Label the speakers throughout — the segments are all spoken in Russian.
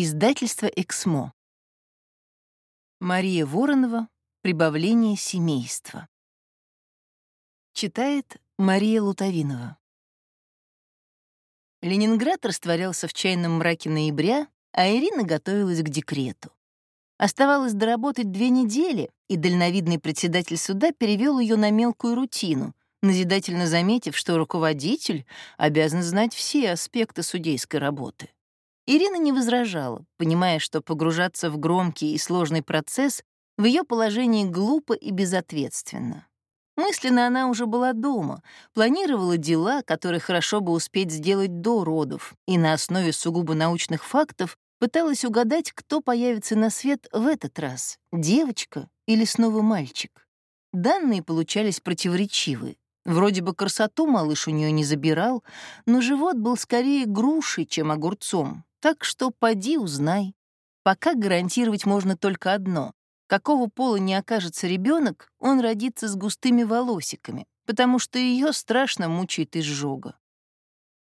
Speaker 1: Издательство «Эксмо». Мария Воронова. Прибавление семейства. Читает Мария Лутовинова. Ленинград растворялся в чайном мраке ноября, а Ирина готовилась к декрету. Оставалось доработать две недели, и дальновидный председатель суда перевел ее на мелкую рутину, назидательно заметив, что руководитель обязан знать все аспекты судейской работы. Ирина не возражала, понимая, что погружаться в громкий и сложный процесс в ее положении глупо и безответственно. Мысленно она уже была дома, планировала дела, которые хорошо бы успеть сделать до родов, и на основе сугубо научных фактов пыталась угадать, кто появится на свет в этот раз — девочка или снова мальчик. Данные получались противоречивые. Вроде бы красоту малыш у нее не забирал, но живот был скорее грушей, чем огурцом, так что поди узнай. Пока гарантировать можно только одно. Какого пола не окажется ребенок, он родится с густыми волосиками, потому что ее страшно мучает изжога.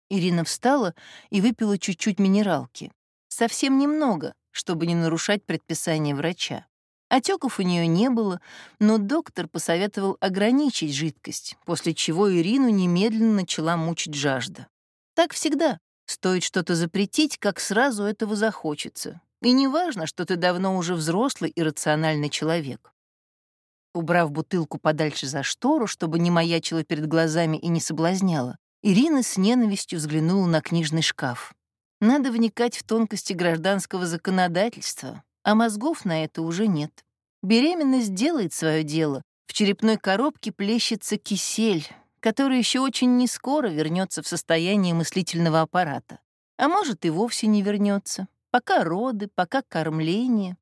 Speaker 1: Ирина встала и выпила чуть-чуть минералки. Совсем немного, чтобы не нарушать предписание врача. Отеков у нее не было, но доктор посоветовал ограничить жидкость, после чего Ирину немедленно начала мучить жажда. Так всегда. Стоит что-то запретить, как сразу этого захочется. И не важно, что ты давно уже взрослый и рациональный человек. Убрав бутылку подальше за штору, чтобы не маячила перед глазами и не соблазняла, Ирина с ненавистью взглянула на книжный шкаф. Надо вникать в тонкости гражданского законодательства, а мозгов на это уже нет. Беременность делает свое дело. В черепной коробке плещется кисель, который еще очень не скоро вернется в состояние мыслительного аппарата. А может, и вовсе не вернется. Пока роды, пока кормление.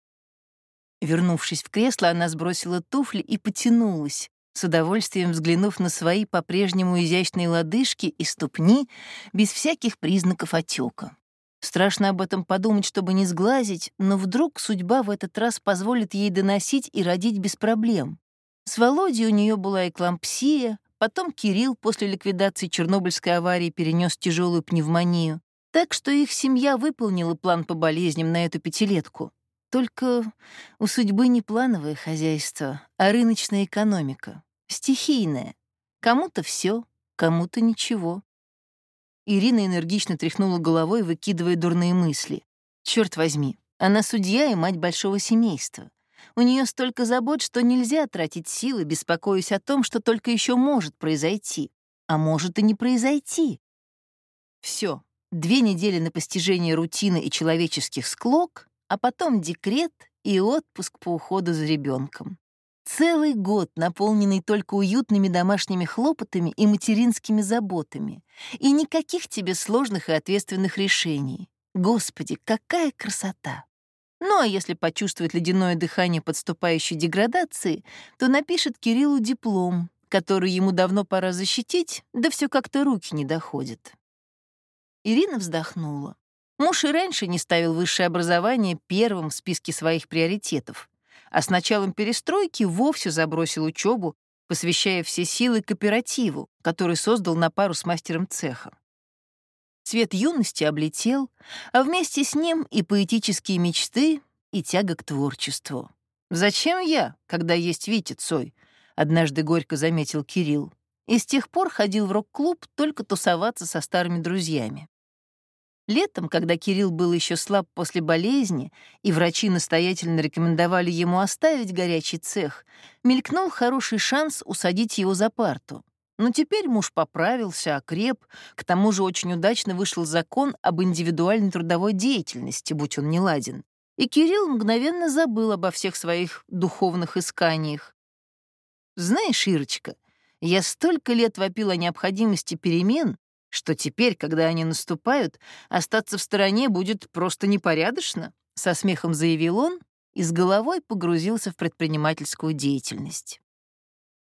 Speaker 1: Вернувшись в кресло, она сбросила туфли и потянулась, с удовольствием взглянув на свои по-прежнему изящные лодыжки и ступни без всяких признаков отека. Страшно об этом подумать, чтобы не сглазить, но вдруг судьба в этот раз позволит ей доносить и родить без проблем. С Володей у нее была эклампсия, Потом Кирилл после ликвидации Чернобыльской аварии перенес тяжелую пневмонию. Так что их семья выполнила план по болезням на эту пятилетку. Только у судьбы не плановое хозяйство, а рыночная экономика. Стихийная. Кому-то все, кому-то ничего. Ирина энергично тряхнула головой, выкидывая дурные мысли. Черт возьми, она судья и мать большого семейства. У нее столько забот, что нельзя тратить силы, беспокоясь о том, что только еще может произойти. А может и не произойти. Все, две недели на постижение рутины и человеческих склок, а потом декрет и отпуск по уходу за ребенком. Целый год, наполненный только уютными домашними хлопотами и материнскими заботами. И никаких тебе сложных и ответственных решений. Господи, какая красота! Ну а если почувствует ледяное дыхание подступающей деградации, то напишет Кириллу диплом, который ему давно пора защитить, да все как-то руки не доходят. Ирина вздохнула. Муж и раньше не ставил высшее образование первым в списке своих приоритетов, а с началом перестройки вовсе забросил учебу, посвящая все силы кооперативу, который создал на пару с мастером цеха. Цвет юности облетел, а вместе с ним и поэтические мечты, и тяга к творчеству. «Зачем я, когда есть Витя Цой?» — однажды горько заметил Кирилл. И с тех пор ходил в рок-клуб только тусоваться со старыми друзьями. Летом, когда Кирилл был еще слаб после болезни, и врачи настоятельно рекомендовали ему оставить горячий цех, мелькнул хороший шанс усадить его за парту. Но теперь муж поправился, окреп, к тому же очень удачно вышел закон об индивидуальной трудовой деятельности, будь он неладен. И Кирилл мгновенно забыл обо всех своих духовных исканиях. «Знаешь, Ирочка, я столько лет вопил о необходимости перемен, что теперь, когда они наступают, остаться в стороне будет просто непорядочно», — со смехом заявил он и с головой погрузился в предпринимательскую деятельность.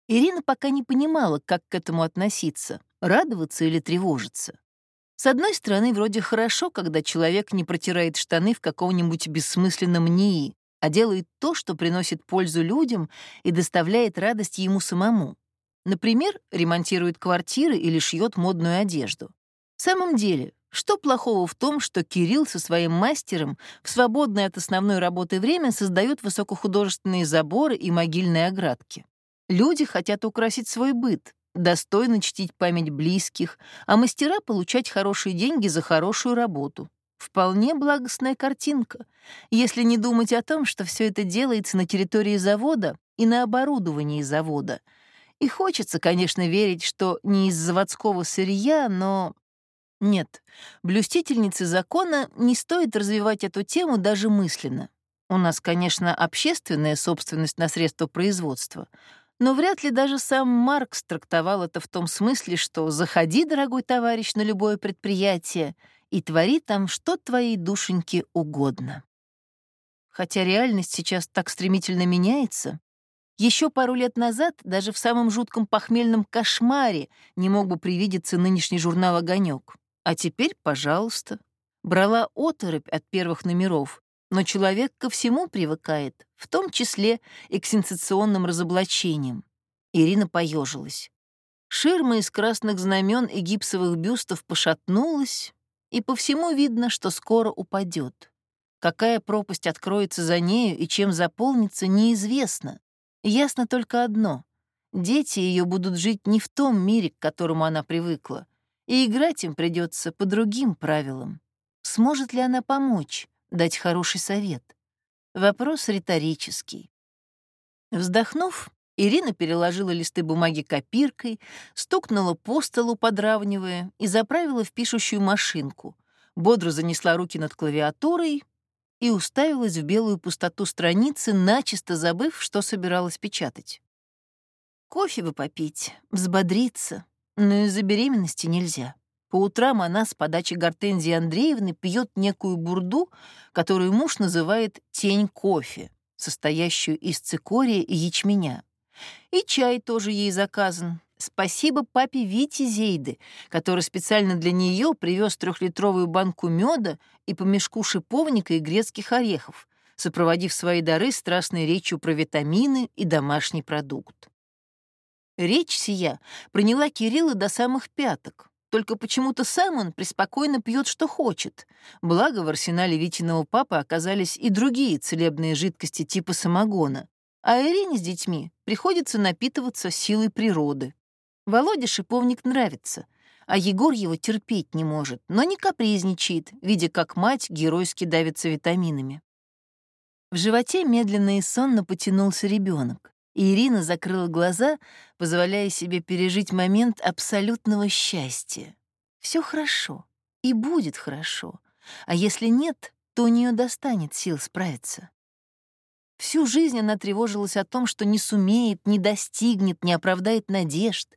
Speaker 1: Ирина пока не понимала, как к этому относиться, радоваться или тревожиться. С одной стороны, вроде хорошо, когда человек не протирает штаны в каком-нибудь бессмысленном НИИ, а делает то, что приносит пользу людям и доставляет радость ему самому. Например, ремонтирует квартиры или шьет модную одежду. В самом деле, Что плохого в том, что Кирилл со своим мастером в свободное от основной работы время создает высокохудожественные заборы и могильные оградки? Люди хотят украсить свой быт, достойно чтить память близких, а мастера получать хорошие деньги за хорошую работу. Вполне благостная картинка, если не думать о том, что все это делается на территории завода и на оборудовании завода. И хочется, конечно, верить, что не из заводского сырья, но нет, блюстительнице закона не стоит развивать эту тему даже мысленно. У нас, конечно, общественная собственность на средства производства, но вряд ли даже сам Маркс трактовал это в том смысле, что «заходи, дорогой товарищ, на любое предприятие и твори там, что твоей душеньке угодно». Хотя реальность сейчас так стремительно меняется, еще пару лет назад даже в самом жутком похмельном кошмаре не мог бы привидеться нынешний журнал «Огонек». А теперь, пожалуйста. Брала оторопь от первых номеров, но человек ко всему привыкает, в том числе и к сенсационным разоблачениям. Ирина поежилась. Ширма из красных знамен и гипсовых бюстов пошатнулась, и по всему видно, что скоро упадет. Какая пропасть откроется за нею и чем заполнится, неизвестно. Ясно только одно — дети ее будут жить не в том мире, к которому она привыкла, и играть им придется по другим правилам. Сможет ли она помочь, дать хороший совет? Вопрос риторический. Вздохнув, Ирина переложила листы бумаги копиркой, стукнула по столу, подравнивая, и заправила в пишущую машинку, бодро занесла руки над клавиатурой и уставилась в белую пустоту страницы, начисто забыв, что собиралась печатать. Кофе бы попить, взбодриться, но из-за беременности нельзя. По утрам она с подачи Гортензии Андреевны пьет некую бурду, которую муж называет «тень кофе», состоящую из цикория и ячменя. И чай тоже ей заказан. Спасибо папе Вите Зейды, который специально для нее привез трехлитровую банку меда и по мешку шиповника и грецких орехов, сопроводив свои дары страстной речью про витамины и домашний продукт. Речь сия проняла Кирилла до самых пяток. Только почему-то сам он преспокойно пьет, что хочет. Благо, в арсенале Витиного папы оказались и другие целебные жидкости типа самогона. А Ирине с детьми приходится напитываться силой природы. Володе шиповник нравится, а Егор его терпеть не может, но не капризничает, видя, как мать геройски давится витаминами. В животе медленно и сонно потянулся ребенок Ирина закрыла глаза, позволяя себе пережить момент абсолютного счастья. Все хорошо, и будет хорошо, а если нет, то у нее достанет сил справиться. Всю жизнь она тревожилась о том, что не сумеет, не достигнет, не оправдает надежд.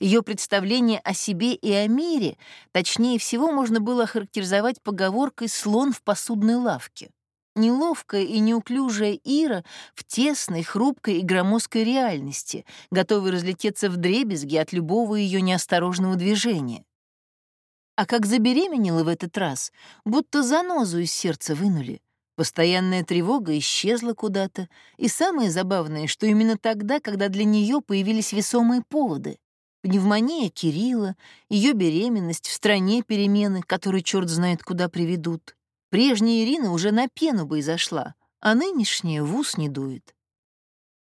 Speaker 1: Ее представление о себе и о мире, точнее всего, можно было охарактеризовать поговоркой «слон в посудной лавке». Неловкая и неуклюжая Ира в тесной, хрупкой и громоздкой реальности, готовой разлететься в дребезги от любого ее неосторожного движения. А как забеременела в этот раз, будто занозу из сердца вынули. Постоянная тревога исчезла куда-то, и самое забавное, что именно тогда, когда для нее появились весомые поводы. Пневмония Кирилла, ее беременность, в стране перемены, которые черт знает куда приведут. Прежняя Ирина уже на пену бы и зашла, а нынешняя в ус не дует.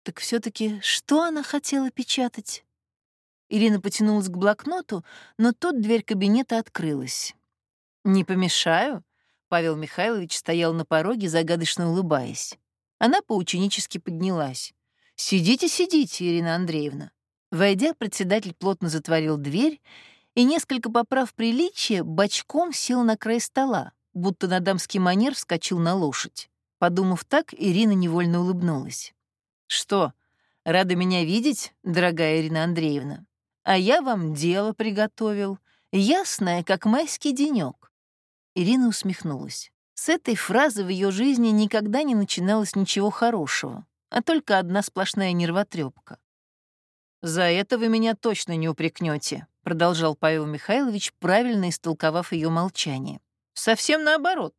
Speaker 1: Так все таки что она хотела печатать? Ирина потянулась к блокноту, но тут дверь кабинета открылась. «Не помешаю?» Павел Михайлович стоял на пороге, загадочно улыбаясь. Она поученически поднялась. «Сидите, сидите, Ирина Андреевна». Войдя, председатель плотно затворил дверь и, несколько поправ приличия, бочком сел на край стола, будто на дамский манер вскочил на лошадь. Подумав так, Ирина невольно улыбнулась. «Что, рада меня видеть, дорогая Ирина Андреевна? А я вам дело приготовил, ясное, как майский денёк». Ирина усмехнулась. С этой фразы в ее жизни никогда не начиналось ничего хорошего, а только одна сплошная нервотрепка. «За это вы меня точно не упрекнете, продолжал Павел Михайлович, правильно истолковав ее молчание. Совсем наоборот.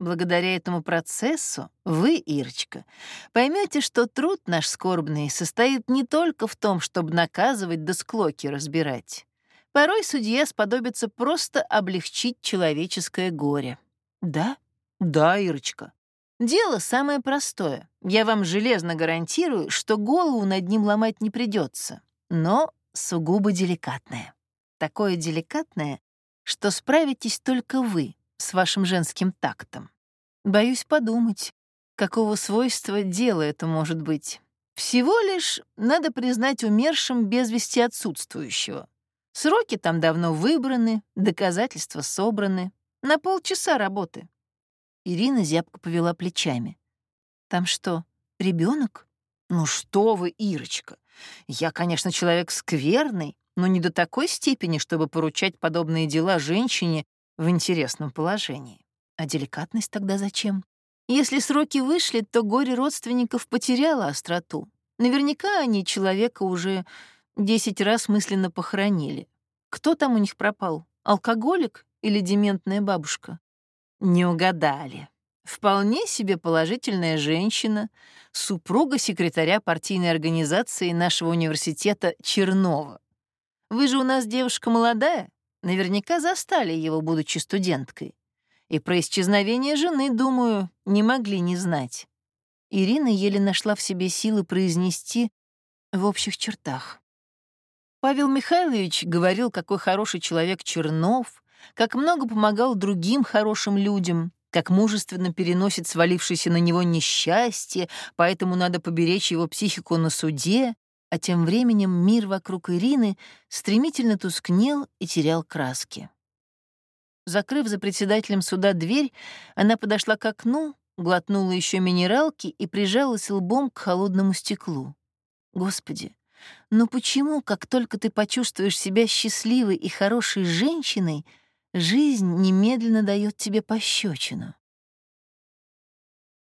Speaker 1: Благодаря этому процессу вы, Ирочка, поймете, что труд наш скорбный состоит не только в том, чтобы наказывать да склоки разбирать. Порой судья сподобится просто облегчить человеческое горе. Да? Да, Ирочка. Дело самое простое. Я вам железно гарантирую, что голову над ним ломать не придется, но сугубо деликатное. Такое деликатное, что справитесь только вы с вашим женским тактом. Боюсь подумать, какого свойства дело это может быть. Всего лишь надо признать умершим без вести отсутствующего. Сроки там давно выбраны, доказательства собраны. На полчаса работы. Ирина зябко повела плечами. Там что, ребенок? Ну что вы, Ирочка. Я, конечно, человек скверный, но не до такой степени, чтобы поручать подобные дела женщине в интересном положении. А деликатность тогда зачем? Если сроки вышли, то горе родственников потеряло остроту. Наверняка они человека уже Десять раз мысленно похоронили. Кто там у них пропал? Алкоголик или дементная бабушка? Не угадали. Вполне себе положительная женщина, супруга секретаря партийной организации нашего университета Чернова. Вы же у нас девушка молодая, наверняка застали его, будучи студенткой. И про исчезновение жены, думаю, не могли не знать. Ирина еле нашла в себе силы произнести в общих чертах. Павел Михайлович говорил, какой хороший человек Чернов, как много помогал другим хорошим людям, как мужественно переносит свалившееся на него несчастье, поэтому надо поберечь его психику на суде, а тем временем мир вокруг Ирины стремительно тускнел и терял краски. Закрыв за председателем суда дверь, она подошла к окну, глотнула еще минералки и прижалась лбом к холодному стеклу. Господи, но почему, как только ты почувствуешь себя счастливой и хорошей женщиной, жизнь немедленно дает тебе пощечину?